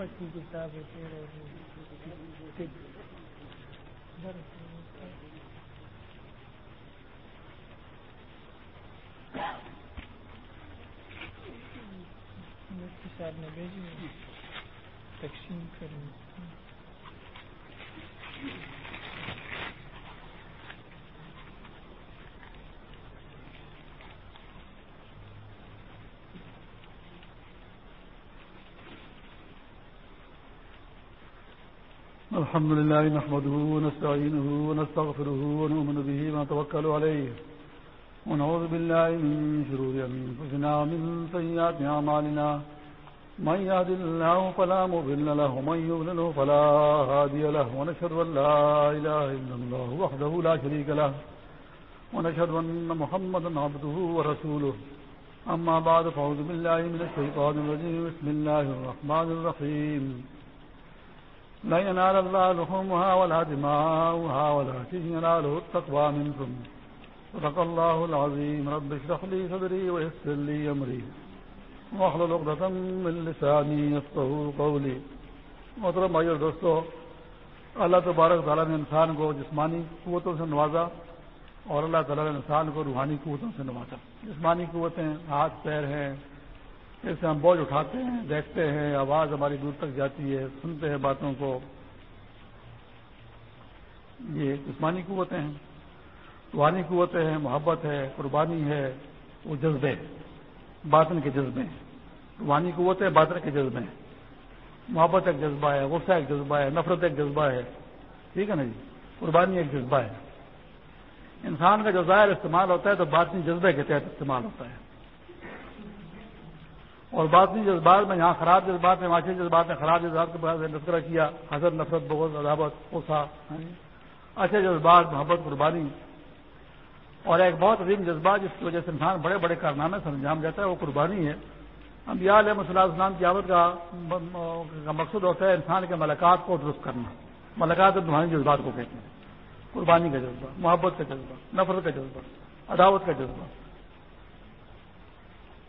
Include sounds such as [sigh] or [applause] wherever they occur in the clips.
حکمت کی کتاب صاحب نے بھیجی۔ تقسیم کریں۔ الحمد لله نحمده ونستعينه ونستغفره ونؤمن به ونتوكل عليه ونعوذ بالله من شرور أنفسنا ومن سيئات أعمالنا من يهد الله فلا مضل له ومن يضلل فلا هادي له ونشهد أن لا إله إلا الله وحده لا شريك له ونشهد أن محمدا عبده ورسوله أما بعد فأعوذ بالله من الشيطان الرجيم بسم الله الرحمن الرحيم لا ينال الله لحومها ولا دماؤها ولكن يناله التقوى منكم صدق الله العظيم. رب اشرح لي صدري ويسر لي أمري. واحلل عقدة من لساني يفقهوا قولي. محترم بھائی اور دوستو، اللہ تبارک تعالیٰ نے انسان کو جسمانی قوتوں سے نوازا اور اللہ تعالیٰ نے انسان کو روحانی قوتوں سے نوازا۔ جسمانی قوتیں، ہاتھ، پیر ہیں اس سے ہم بوجھ اٹھاتے ہیں، دیکھتے ہیں، آواز ہماری دور تک جاتی ہے، سنتے ہیں باتوں کو۔ یہ جسمانی قوتیں ہیں، روحانی قوتیں ہیں، محبت ہے، قربانی ہے، وہ جذبے باطن کے جذبے ہیں۔ روحانی قوتیں باطن کے جذبے ہیں۔ محبت ایک جذبہ ہے، غصہ ایک جذبہ ہے، نفرت ایک جذبہ ہے۔ ٹھیک ہے نا جی؟ قربانی ایک جذبہ ہے۔ انسان کا جو ظاہر استعمال ہوتا ہے تو باطنی جذبے کے تحت استعمال ہوتا ہے۔ اور باطنی جذبات میں، یہاں خراب جذبات میں معاشی جذبات میں خراب جذبات کے بعد تذکرہ کیا حضرت نفرت، بغض عدابت اوسا ہاں جی؟ اچھے جذبات، محبت، قربانی۔ اور ایک بہت عظیم جذبات جس کی وجہ سے انسان بڑے بڑے کارنامے سے انجام دیتا ہے، وہ قربانی ہے۔ ہم علیہ مسلح اسلام کی آمد کا مقصد ہوتا ہے انسان کے ملاقات کو درست کرنا۔ ملاقات روحانی جذبات کو کہتے ہیں۔ قربانی کا جذبہ، محبت کا جذبہ، نفرت کا جذبہ، عداوت کا جذبہ۔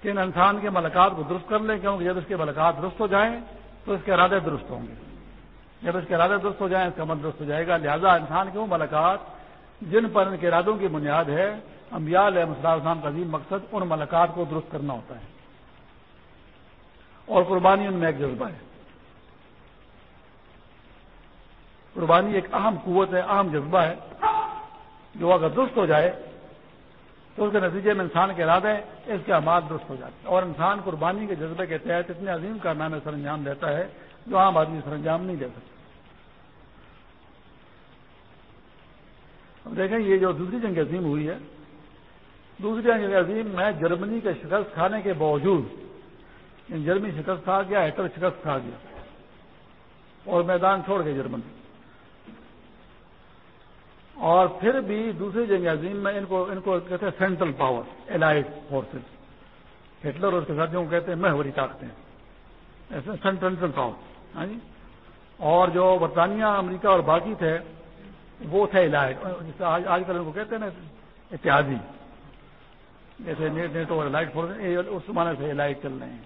کہ ان انسان کے ملاقات کو درست کر لیں کیونکہ جب اس کے ملاقات درست ہو جائیں تو اس کے ارادے درست ہوں گے۔ جب اس کے ارادے درست ہو جائیں، اس کا من درست ہو جائے گا۔ لہذا انسان کے وہ ملاقات جن پر ان کے ارادوں کی بنیاد ہے، انبیاء علیہ مسلح السلام کا عظیم مقصد ان ملاقات کو درست کرنا ہوتا ہے۔ اور قربانی ان میں ایک جذبہ ہے۔ قربانی ایک اہم قوت ہے، اہم جذبہ ہے۔ جو اگر درست ہو جائے تو اس کے نتیجے میں انسان کے ارادے اس کے آماد درست ہو جاتے ہیں۔ اور انسان قربانی کے جذبے کے تحت اتنے عظیم کارنامے سر انجام دیتا ہے جو عام آدمی سر انجام نہیں دے سکتا۔ اب دیکھیں، یہ جو دوسری جنگ عظیم ہوئی ہے، دوسری جنگ عظیم میں جرمنی کے شکست کھانے کے باوجود یعنی جرمنی شکست کھا گیا ہیٹر شکست کھا گیا، اور میدان چھوڑ گئے جرمنی اور پھر بھی دوسری جنگ عظیم میں ان کو ان کو کہتے ہیں central power allied forces Hitler اور اس کے ساتھیوں کو کہتے ہیں محوری طاقتیں۔ ایسے سینٹرل پاور ہاں جی؟ اور جو برطانیہ، امریکہ اور باقی تھے، وہ تھے الائٹ آج کل ان کو کہتے ہیں نا، اتحادی۔ جیسے نیٹ نیٹو اور الائٹ فورس اس زمانے سے الائٹ چل رہے ہیں۔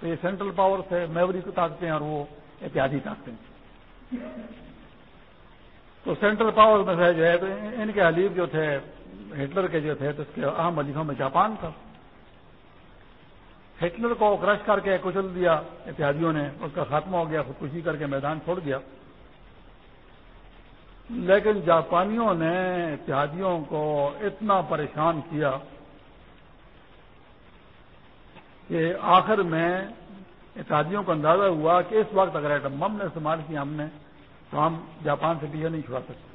تو یہ سینٹرل پاور تھے میوری طاقتیں اور وہ اتحادی طاقتیں۔ تو سینٹرل پاور میں سے جو ہے، تو ان کے حلیف جو تھے، ہٹلر کے جو تھے، تو اس کے اہم حلیفوں میں جاپان تھا۔ ہٹلر کو کرش کر کے کچل دیا، اتحادیوں نے، اس کا خاتمہ ہو گیا، خودکشی کر کے میدان چھوڑ دیا۔ لیکن جاپانیوں نے اتحادیوں کو اتنا پریشان کیا کہ آخر میں اتحادیوں کو اندازہ ہوا کہ اس وقت اگر ایٹم بم نے استعمال کیا ہم نے تو ہم جاپان سے پیچھے نہیں چھڑا سکتے۔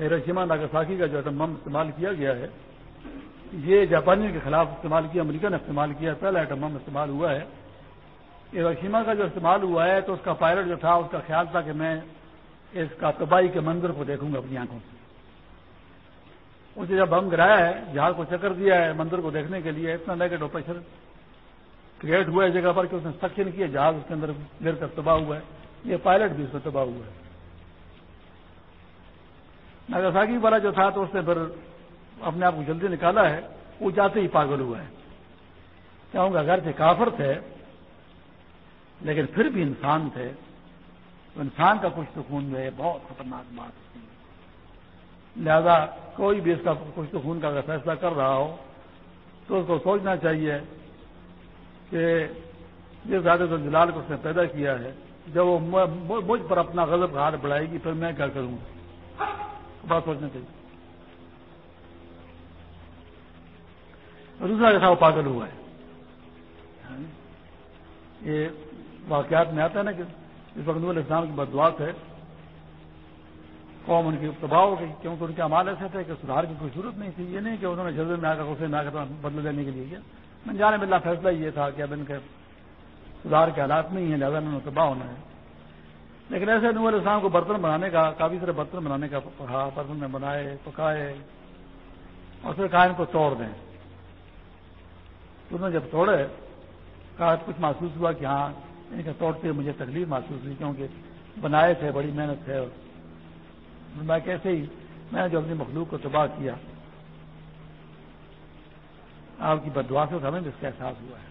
ہیروشیما ناگاساکی کا جو ایٹم بم استعمال کیا گیا ہے، یہ جاپانیوں کے خلاف استعمال کیا امریکہ نے استعمال کیا، پہلا ایٹم بم استعمال ہوا ہے۔ ہیروشیما کا جو استعمال ہوا ہے تو اس کا پائلٹ جو تھا، اس کا خیال تھا کہ میں اس کا تباہی کے منظر کو دیکھوں گا اپنی آنکھوں سے۔ اسے جب بم گرایا ہے، جہاز کو چکر دیا ہے منظر کو دیکھنے کے لیے، اتنا نیگیٹو پریشر کریٹ ہوا ہے، جگہ پر کہ اس نے سکشن کیا، جہاز اس کے اندر گر کر تباہ ہوا ہے۔ یہ پائلٹ بھی اس میں تباہ ہوا ہے۔ ناگاساکی والا جو تھا تو اس نے پھر اپنے آپ کو جلدی نکالا ہے۔ وہ جاتے ہی پاگل ہوا ہے۔ کیوں کہ گھر سے کافر تھے، لیکن پھر بھی انسان تھے۔ تو انسان کا کچھ سکون جو ہے بہت خطرناک بات ہوتی ہے لہذا کوئی بھی اس کا کچھ سکون کا اگر فیصلہ کر رہا ہو، تو اس کو سوچنا چاہیے کہ جس زیادہ جلال کو اس نے پیدا کیا ہے، جب وہ مجھ پر اپنا غضب ہاتھ بڑھائے گی، پھر میں کیا کروں؟ بات سوچنا چاہیے دوسرا جیسا وہ پاگل ہوا ہے۔ یہ واقعات میں آتا ہے نا کہ اس وقت نور اسلام کی بدوات ہے قوم ان کی تباہ ہو گئی، کیونکہ ان کے امال ایسے تھے کہ سدھار کی کوئی ضرورت نہیں تھی۔ یہ نہیں کہ انہوں نے جلدی میں آ کر اسے میں آ کر بدل دینے کے لیے کیا۔ میں جانے میں فیصلہ یہ تھا کہ اب ان کے سدھار کے حالات نہیں ہیں، لہٰذا انہوں نے تباہ ہونا ہے۔ لیکن ایسے نور اسلام کو برتن بنانے کا، کافی سارے برتن بنانے کا پڑھا، برتن میں بنائے، پکائے اور پھر کہا ان کو توڑ دیں۔ انہوں نے جب توڑے، کہا کچھ محسوس ہوا کہ ہاں ان کے توڑتے ہوئے مجھے تکلیف محسوس ہوئی کیونکہ بنائے تھے، بڑی محنت ہے میں کیسے ہی، میں نے جو اپنی مخلوق کو تباہ کیا آپ کی بدوا سے ہمیں اس کا احساس ہوا ہے۔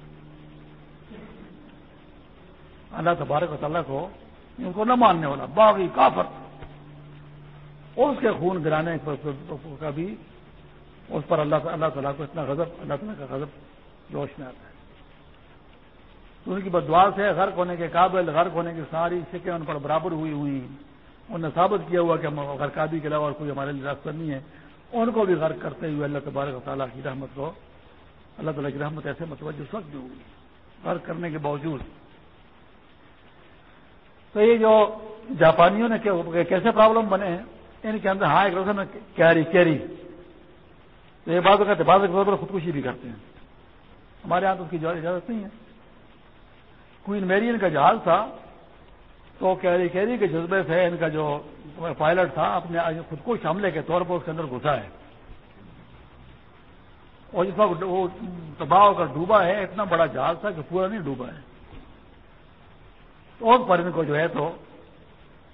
اللہ تبارک و تعالیٰ کو ان کو نہ ماننے والا، باغی، کافر۔ اس کے خون گرانے کا بھی اس پر اللہ اللہ تعالیٰ کو اتنا غضب، اللہ تعالیٰ کا غضب جوش میں آتا ہے۔ تو ان کی بدوا سے غرق ہونے کے قابل، غرق ہونے کی ساری سکیں ان پر برابر ہوئی ہوئی۔ انہوں نے ثابت کیا ہوا کہ غرقابی کے علاوہ اور کوئی ہمارے لیے راستہ نہیں ہے۔ ان کو بھی غرق کرتے ہوئے اللہ تبارک و تعالیٰ کی رحمت کو اللہ تعالیٰ کی رحمت ایسے متوجہ اس وقت بھی ہوگی غرق کرنے کے باوجود۔ تو یہ جو جاپانیوں نے کیسے پرابلم بنے ہیں، ان کے اندر ہاں ایک روزہ کیری کیری تو یہ بات کہتے بعض پر خودکشی بھی کرتے ہیں۔ ہمارے یہاں تو اس کی اجازت نہیں ہے۔ کوئن میری ان کا جہاز تھا، تو کیری کیری کے جذبے سے ان کا جو پائلٹ تھا، اپنے خود کو حملے کے طور پر اس کے اندر گھسا ہے۔ اور جس وقت وہ تباہ کر ڈوبا ہے، اتنا بڑا جہاز تھا کہ پورا نہیں ڈوبا ہے۔ تو اس پر ان کو جو ہے تو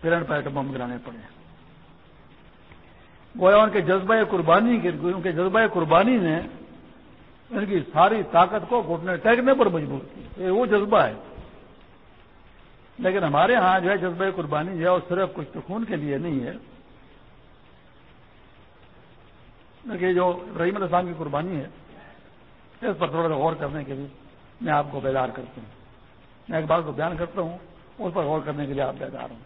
پیرن پیٹ بم گرانے پڑے گویا ان کے جذبہ قربانی کے ان کے جذبہ قربانی نے ان کی ساری طاقت کو گھٹنے، ٹیکنے پر مجبور کی یہ وہ جذبہ ہے۔ لیکن ہمارے ہاں جو ہے جذبہ قربانی جو ہے وہ صرف کچھ تو خون کے لیے نہیں ہے۔ کہ جو رحیم السلام کی قربانی ہے، اس پر تھوڑا سا غور کرنے کے لیے میں آپ کو بیدار کرتا ہوں۔ میں ایک بات کو بیان کرتا ہوں، اس پر غور کرنے کے لیے آپ بیدار ہوں۔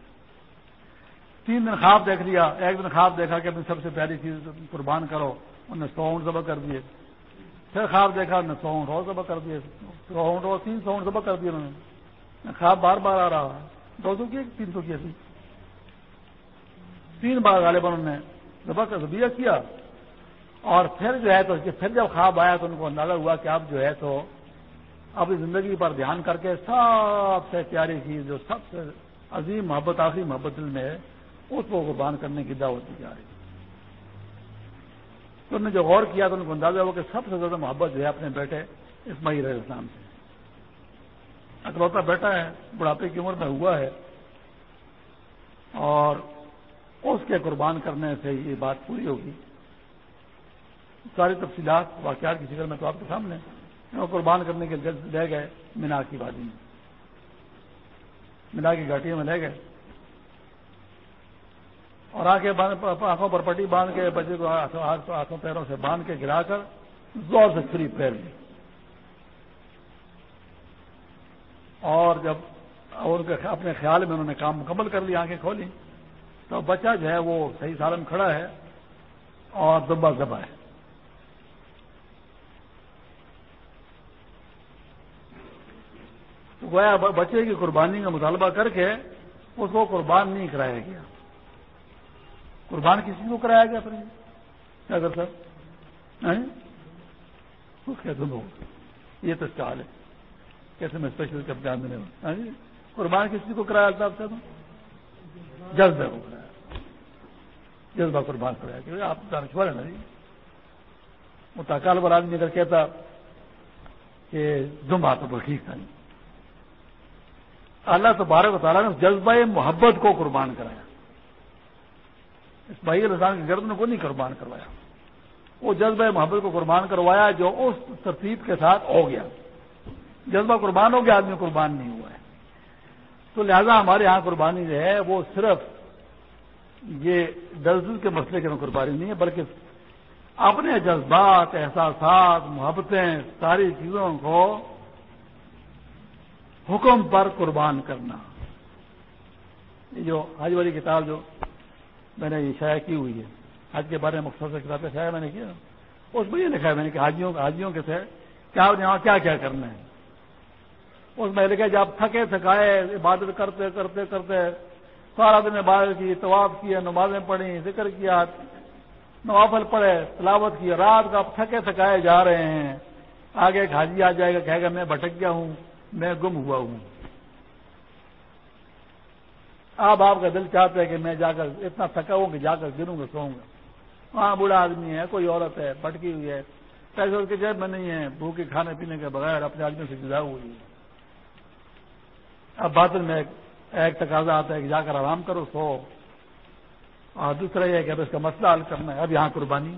تین دن خواب دیکھ لیا، ایک دن خواب دیکھا کہ اپنی سب سے پیاری چیز قربان کرو، انہوں نے سو اونٹ ذبح کر دیے۔ پھر خواب دیکھا، انہوں نے سو اونٹ اور ذبح کر دیے سو اونٹ اور تین سو اونٹ ذبح کر دیے انہوں نے۔ خواب بار بار آ رہا ہے دو سو کی، تین سو کی تھی تین بار غالب انہوں نے ذبح کا ذبیہ کیا۔ اور پھر جو ہے تو پھر جب خواب آیا تو ان کو اندازہ ہوا کہ اب جو ہے تو اپنی زندگی پر دھیان کر کے سب سے پیاری چیز جو سب سے عظیم محبت، آخری محبت دل میں ہے، اس کو قربان کرنے کی دعوت دی جا رہی تو انہوں نے جو غور کیا تو ان کو اندازہ ہوا کہ سب سے زیادہ محبت جو ہے اپنے بیٹے اسماعیل علیہ السلام سے۔ اکلوتا بیٹا ہے، بڑھاپے کی عمر میں ہوا ہے۔ اور اس کے قربان کرنے سے یہ بات پوری ہوگی۔ ساری تفصیلات، واقعات کی فکر میں تو آپ کے سامنے وہ قربان کرنے کے جلد لے گئے مینا کی وادی میں۔ مینا کی گھاٹیوں میں لے گئے۔ اور آگے آنکھوں پر پٹی باندھ کے، بچے کو ہاتھوں پیروں سے باندھ کے گرا کر زور سے چھری پھیر لی اور جب اپنے خیال میں انہوں نے کام مکمل کر لیا آنکھیں کھولی، تو بچہ جو ہے وہ صحیح سالم کھڑا ہے اور دبا دبا ہے۔ تو گویا بچے کی قربانی کا مطالبہ کر کے اس کو قربان نہیں کرایا گیا۔ قربان کسی کو کرایا گیا پھر؟ کیا کر سر اس کے دونوں یہ تو چال ہے۔ کیسے میں اسپیشل کب دھیان دینے قربان کسی کو کرایا تھا آپ جذبہ کو کرایا۔ جذبہ قربان کرایا کہ آپ دانشور ہے نا جی۔ وہ تاکال بر آدمی اگر کہتا کہ دم باتوں پر ٹھیک تھا۔ اللہ تبارک و تعالیٰ نے جذبہ محبت کو قربان کرایا۔ اس بھائی رضان کی گردن کو نہیں قربان کروایا۔ وہ جذبہ محبت کو قربان کروایا جو اس ترتیب کے ساتھ ہو گیا۔ جذبہ قربان ہو گیا، آدمی قربان نہیں ہوا ہے۔ تو لہذا ہمارے یہاں قربانی جو ہے، وہ صرف یہ درد کے مسئلے کے قربانی نہیں ہے، بلکہ اپنے جذبات، احساسات، محبتیں، ساری چیزوں کو حکم پر قربان کرنا۔ یہ جو حج والی کتاب جو میں نے یہ شائع کی ہوئی ہے، حج کے بارے میں مختصر کتابیں شائع میں نے کیا اس میں یہ لکھا ہے میں نے کہ حاجیوں حاجیوں کے سے کیا یہاں کیا کیا کرنا ہے۔ اس میں لکھا جب تھکے تھکائے، عبادت کرتے کرتے کرتے سارا دن عبادت کی، طواف کیا، نمازیں پڑھی، ذکر کیا، نوافل پڑھے، تلاوت کی، رات کا تھکے تھکائے جا رہے ہیں۔ آگے ایک حاجی آ جائے گا، کہے گا میں بھٹک گیا ہوں۔ میں گم ہوا ہوں۔ اب آپ کا دل چاہتا ہے کہ میں جا کر اتنا تھکا ہوں کہ جا کر گروں گا، سوؤں گا۔ وہاں بوڑھا آدمی ہے، کوئی عورت ہے بٹکی ہوئی ہے۔ پیسے اس کے جیب میں نہیں ہے بھوکے کھانے پینے کے بغیر اپنے آدمی سے جدا ہوئی ہے اب باطل میں ایک تقاضا آتا ہے کہ جا کر آرام کرو، سو۔ اور دوسرا یہ کہ اب اس کا مسئلہ حل کرنا ہے۔ اب یہاں قربانی،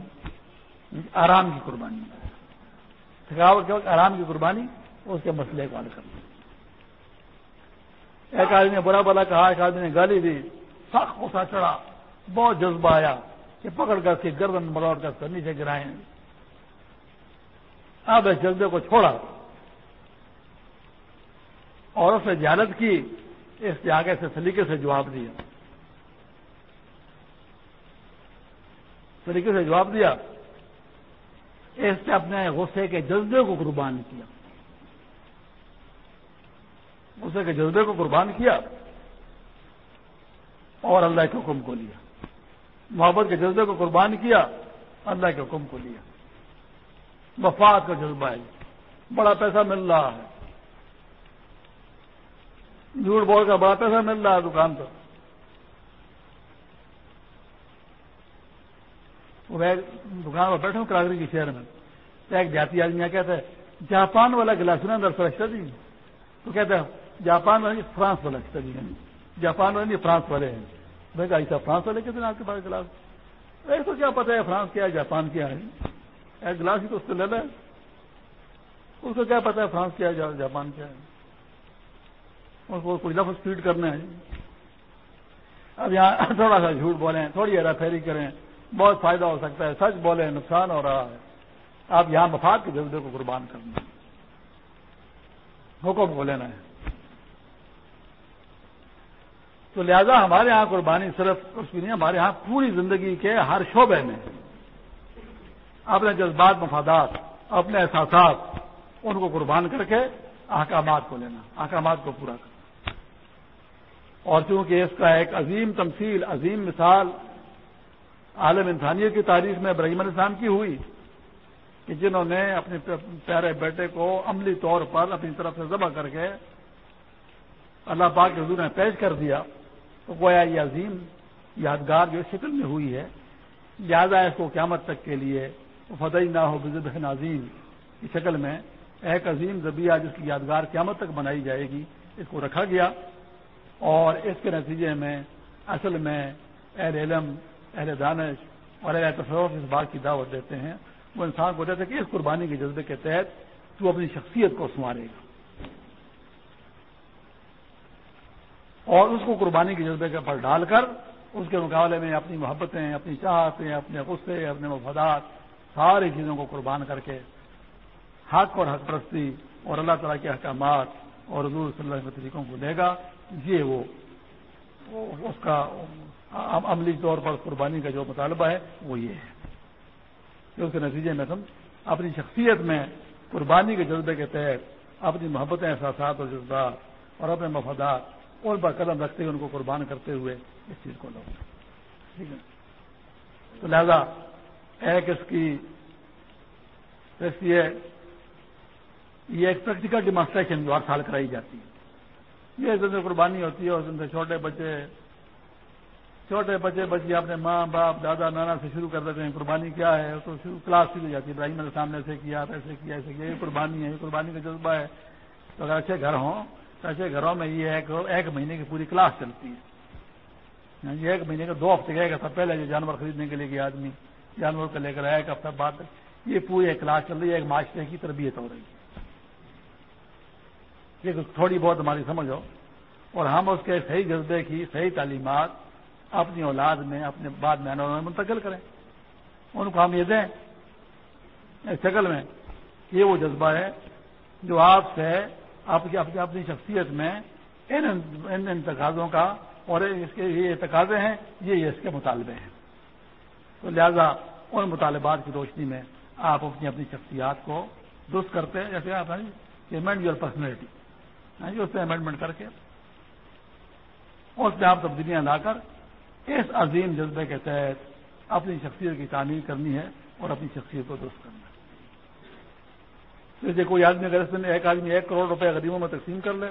آرام کی قربانی۔ تھکاوٹ کے وقت آرام کی قربانی اس کے مسئلے کو حل کرنا ایک آدمی نے برا بلا کہا، ایک آدمی نے گالی دی، سخت غصہ چڑھا، بہت جذبہ آیا کہ پکڑ کر کے گردن مروڑ کر نیچے گرائے اب اس جذبے کو چھوڑا۔ اور اس نے جہالت کی، اس نے آگے سے سلیقے سے جواب دیا۔ سلیقے سے جواب دیا۔ اس نے اپنے غصے کے جذبے کو قربان کیا۔ غصے کے جذبے کو قربان کیا اور اللہ کے حکم کو لیا۔ محبت کے جذبے کو قربان کیا، اللہ کے حکم کو لیا۔ مفاد کا جذبہ ہے۔ بڑا پیسہ مل رہا ہے۔ جھوٹ بول کر بڑا پیسہ مل رہا ہے دکان پر۔ دکان پر بیٹھے ہوں کراگری کے شہر میں۔ ایک جاتی آدمی کہتا ہے، جاپان والا گلاس نا اندر فرشتہ جی۔ تو کہتے ہیں جاپان والا فرانس والا جی جاپان والے فرانس والے ہیں۔ میں کہا، ایسا فرانس والے کتنے آپ کے پاس گلاس؟ ایک تو کیا پتا ہے فرانس کیا ہے، جاپان کیا ہے؟ ایک گلاس ہی تو اس سے لے لیں اس کو کیا پتا ہے فرانس کیا ہے جاپان کیا ہے؟ اس کو کوئی لفظ فیڈ کرنا ہے اب یہاں [laughs] تھوڑا سا جھوٹ بولیں، تھوڑی ہیرا پھیری کریں۔ بہت فائدہ ہو سکتا ہے۔ سچ بولیں، نقصان ہو رہا ہے۔ آپ یہاں مفاد کے جذبے کو قربان کرنا حکم کو لینا ہے۔ تو لہذا ہمارے یہاں قربانی صرف اس کی نہیں، ہمارے یہاں پوری زندگی کے ہر شعبے میں اپنے جذبات، مفادات، اپنے احساسات، ان کو قربان کر کے احکامات کو لینا، احکامات کو پورا کرنا۔ اور چونکہ اس کا ایک عظیم تمثیل، عظیم مثال عالم انسانیت کی تاریخ میں ابراہیم السلام کی ہوئی کہ جنہوں نے اپنے پیارے بیٹے کو عملی طور پر اپنی طرف سے ذبح کر کے اللہ پاک کے حضور نے پیش کر دیا۔ تو گویا یہ عظیم یادگار جو شکل میں ہوئی ہے لہٰذا اس کو قیامت تک کے لیے فتح نہ ہو بزد نظیم کی شکل میں ایک عظیم ذبیہ جس کی یادگار قیامت تک بنائی جائے گی، اس کو رکھا گیا۔ اور اس کے نتیجے میں اصل میں اہل علم، اہل دانش اور اہل تصوف اس بات کی دعوت دیتے ہیں۔ وہ انسان کو دیتے کہ اس قربانی کے جذبے کے تحت تو اپنی شخصیت کو سنوارے گا۔ اور اس کو قربانی کے جذبے کے پر ڈال کر اس کے مقابلے میں اپنی محبتیں، اپنی چاہتیں، اپنے غصے، اپنے مفادات ساری چیزوں کو قربان کر کے حق اور حق پرستی اور اللہ تعالیٰ کے احکامات اور حضور صلی اللہ علیہ طریقوں کو دے گا۔ یہ وہ، اس کا عملی طور پر قربانی کا جو مطالبہ ہے وہ یہ ہے۔ کہ اس کے نتیجے میں تم اپنی شخصیت میں قربانی کے جذبے کے تحت اپنی محبتیں، احساسات اور جذبات اور اپنے مفادات اور پر قدم رکھتے ہوئے ان کو قربان کرتے ہوئے اس چیز کو لو ٹھیک ہے۔ تو لہذا ایک اس کی یہ یہ ایک پریکٹیکل ڈیمانسٹریشن جو ہر سال کرائی جاتی ہے۔ یہ زندہ قربانی ہوتی ہے اور زندہ چھوٹے بچے چھوٹے بچے بچے اپنے ماں، باپ، دادا، نانا سے شروع کر دیتے ہیں، قربانی کیا ہے؟ تو شروع کلاس شروع ہو جاتی ہے۔ ابراہیم علیہ سامنے ایسے کیا ایسے کیا ایسے کیا، یہ قربانی ہے، یہ قربانی کا جذبہ ہے۔ تو اگر اچھے گھر ہوں ایسے گھروں میں یہ ہے کہ ایک مہینے کی پوری کلاس چلتی ہے۔ یعنی ایک مہینے کا دو ہفتے گئے گا سب پہلے جو جانور خریدنے کے لیے گیا آدمی، جانور کو لے کر آیا ایک ہفتہ بعد، یہ پوری ایک کلاس چل رہی ہے، ایک معاشرے کی تربیت ہو رہی ہے۔ یہ تھوڑی بہت ہماری سمجھ ہو۔ اور ہم اس کے صحیح جذبے کی، صحیح تعلیمات اپنی اولاد میں، اپنے بعد میں منتقل کریں۔ ان کو ہم یہ دیں شکل میں یہ وہ جذبہ ہے جو آپ سے آپ کی اپنی شخصیت میں ان ان انتقاضوں کا اور اس کے یہ تقاضے ہیں، یہ اس کے مطالبے ہیں۔ تو لہذا ان مطالبات کی روشنی میں آپ اپنی اپنی شخصیات کو درست کرتے ہیں، جیسے آپ امینڈ یور پرسنالٹی اس میں امینڈمنٹ کر کے اس میں آپ تبدیلیاں لا کر اس عظیم جذبے کے تحت اپنی شخصیت کی تعمیر کرنی ہے اور اپنی شخصیت کو درست کرنا ہے۔ جیسے کوئی آدمی اگر اس میں ایک آدمی ایک کروڑ روپے غریبوں میں تقسیم کر لے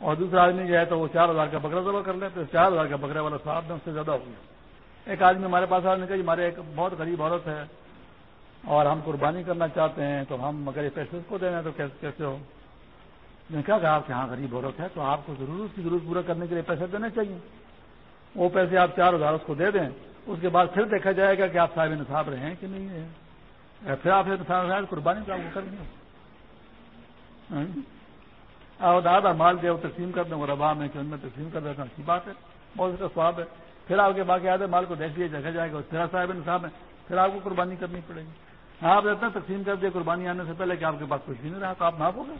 اور دوسرا آدمی جو ہے تو وہ چار ہزار کا بکرا ذبح کر لے، تو چار ہزار کا بکرے والا صاحب میں اس سے زیادہ ہو گیا۔ ایک آدمی ہمارے پاس آنے کا ہمارے ایک بہت غریب عورت ہے اور ہم قربانی کرنا چاہتے ہیں، تو ہم اگر یہ پیسے اس کو دینا تو کیسے ہو؟ میں کیا کہا آپ کے یہاں غریب عورت ہے تو آپ کو ضرور اس کی ضرورت پورا کرنے کے لیے پیسے دینے چاہیے۔ وہ پیسے آپ چار ہزار اس کو دے دیں، اس کے بعد پھر دیکھا جائے گا کہ آپ صاحب نصاب رہے ہیں کہ نہیں ہے پھر آپ قربانی تو آپ کو کرنی ہو اور دادا مال جو تقسیم کر دیں، وہ ربا میں کہ ان میں تقسیم کر دیتا اچھی بات ہے۔ بہت کا سواب ہے۔ پھر آپ کے باقی آدھے مال کو دیکھ لیا دیکھا جائے گا۔ پھر صاحب نصاب ہے پھر آپ کو قربانی کرنی پڑے گی۔ ہاں، آپ اتنا تقسیم کر دیا، قربانی آنے سے پہلے کہ آپ کے پاس کچھ بھی نہیں رہا، تو آپ معاف ہو گئے۔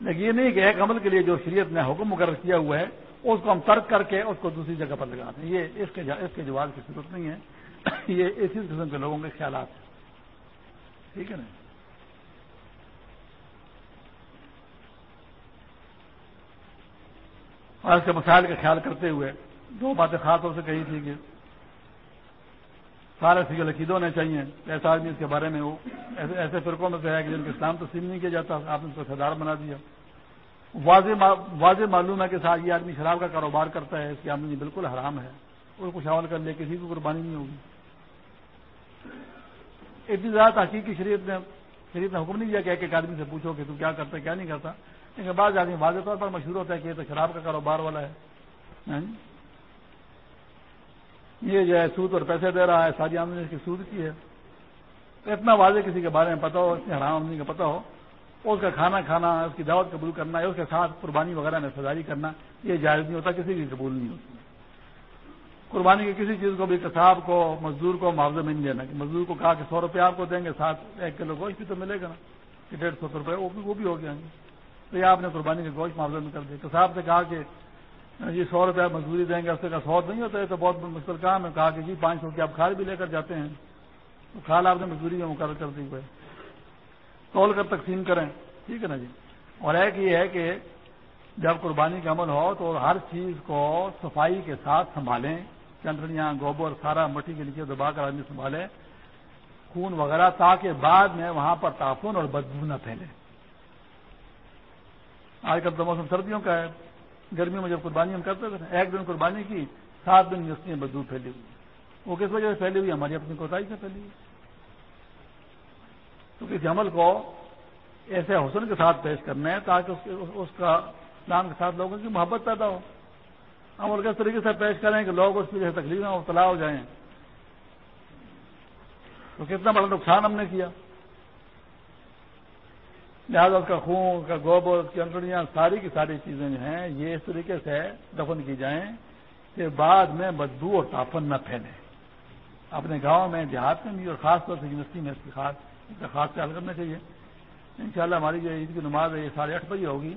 لیکن یہ نہیں کہ ایک عمل کے لیے جو شریعت نے حکم مقرر کیا ہوا ہے اس کو ہم ترک کر کے اس کو دوسری جگہ پر لگاتے ہیں یہ اس کے اس کے جواز کی ضرورت نہیں ہے۔ [clears throat] یہ اسی قسم کے لوگوں کے خیالات ہیں۔ ٹھیک ہے نا؟ اور اس کے مسائل کا خیال کرتے ہوئے دو باتیں خاص طور سے کہی تھی کہ سارے فکر عقید ہونے چاہیے۔ ایسا آدمی اس کے بارے میں وہ ایسے فرقوں میں سے ہے کہ جن کے اسلام تسلیم نہیں کیا جاتا، آپ نے اس کو سردار بنا دیا۔ واضح واضح معلوم ہے کہ ساتھ یہ آدمی شراب کا کاروبار کرتا ہے، اس کی آمدنی بالکل حرام ہے۔ اور کچھ حوال کر لے کسی کو قربانی نہیں ہوگی۔ اتنی زیادہ تحقیق کی شریعت نے شریعت نے حکم نہیں دیا کہ ایک ایک آدمی سے پوچھو کہ تو کیا کرتا ہے، کیا نہیں کرتا۔ لیکن بعض آدمی واضح طور پر مشہور ہوتا ہے کہ یہ تو شراب کا کاروبار والا ہے۔ ہاں جی؟ یہ جو ہے سود اور پیسے دے رہا ہے، ساری آمدنی اس کی سود کی ہے۔ اتنا واضح کسی کے بارے میں پتا ہو اتنی حرام آمدنی کا پتا ہو۔ اس کا کھانا کھانا، اس کی دعوت قبول کرنا، اس کے ساتھ قربانی وغیرہ میں سزاری کرنا، یہ جائز نہیں ہوتا، کسی کی قبول نہیں ہوتی۔ قربانی کی کسی چیز کو بھی کساب کو، مزدور کو معاوضہ میں نہیں دینا کہ مزدور کو کہا کہ سو روپے آپ کو دیں گے ساتھ ایک کلو گوشت بھی تو ملے گا نا، کہ ڈیڑھ سو روپئے وہ بھی ہو گیا۔ تو یہ آپ نے قربانی کے گوشت معاوضہ میں کر دیا۔ کساب سے کہا کہ جی سو روپیہ مزدوری دیں گے، اس کا سو نہیں ہوتا ہے تو بہت مشکل کام ہے۔ کہا کہ جی پانچ سو کی آپ کھال بھی لے کر جاتے ہیں۔ تو کھال آپ نے مزدوری میں مقرر کر دی۔ ہوئے تول کر تقسیم کریں۔ ٹھیک ہے نا جی؟ اور ایک یہ ہے کہ جب قربانی کا عمل ہو تو ہر چیز کو صفائی کے ساتھ سنبھالیں۔ چندریاں گوبر، سارا مٹی کے نیچے دبا کر آدمی سنبھالے۔ خون وغیرہ، تاکہ بعد میں وہاں پر تعفن اور بدبو نہ پھیلے۔ آج کل تو موسم سردیوں کا ہے۔ گرمیوں میں جب قربانی ہم کرتے تھے، ایک دن قربانی کی، سات دن میں بدو پھیلی ہوئی۔ وہ کس وجہ سے پھیلی ہوئی؟ ہماری اپنی کوتاہی سے پھیلی ہوئی۔ تو کسی عمل کو ایسے حسن کے ساتھ پیش کرنا ہے تاکہ اس کا اسلام کے ساتھ لوگوں کی محبت پیدا ہو۔ عمل کس طریقے سے پیش کریں کہ لوگ اس کی جیسے تکلیف میں مبتلا ہو جائیں۔ تو کتنا بڑا نقصان ہم نے کیا۔ لہٰذا اس کا خون، اس کا گوبر، اس کی انکڑیاں ساری کی ساری چیزیں جو ہیں، یہ اس طریقے سے دفن کی جائیں کہ بعد میں بدبو اور تافن نہ پھیلے۔ اپنے گاؤں میں، دیہات میں بھی اور خاص طور سے یونیورسٹی میں اس کی خاص خاص خیال کرنا چاہیے۔ انشاءاللہ ہماری جو عید کی نماز ہے، یہ ساڑھے آٹھ بجے ہوگی۔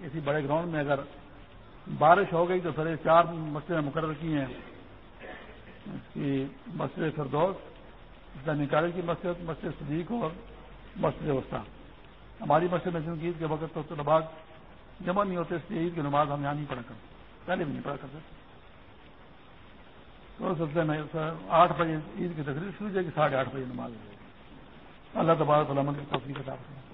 اسی بڑے گراؤنڈ میں اگر بارش ہو گئی تو پھر چار مسئلے مقرر کی ہیں۔ اس کی مسجد فردوس نکالے کی مسجد مسجد صدیق اور مسجد وسطی۔ ہماری مسجد میں عید کے وقت تو نماز جمع نہیں ہوتے اس لیے عید کی نماز ہم یہاں نہیں پڑھا کرتے۔ پہلے بھی نہیں پڑھا کرتے۔ تو سلسلے میں آٹھ بجے عید کی تقریب شروع جائے گی، ساڑھے آٹھ بجے نماز ہو جائے گی۔ اللہ تبارک علامت کی توفیق کتاب کریں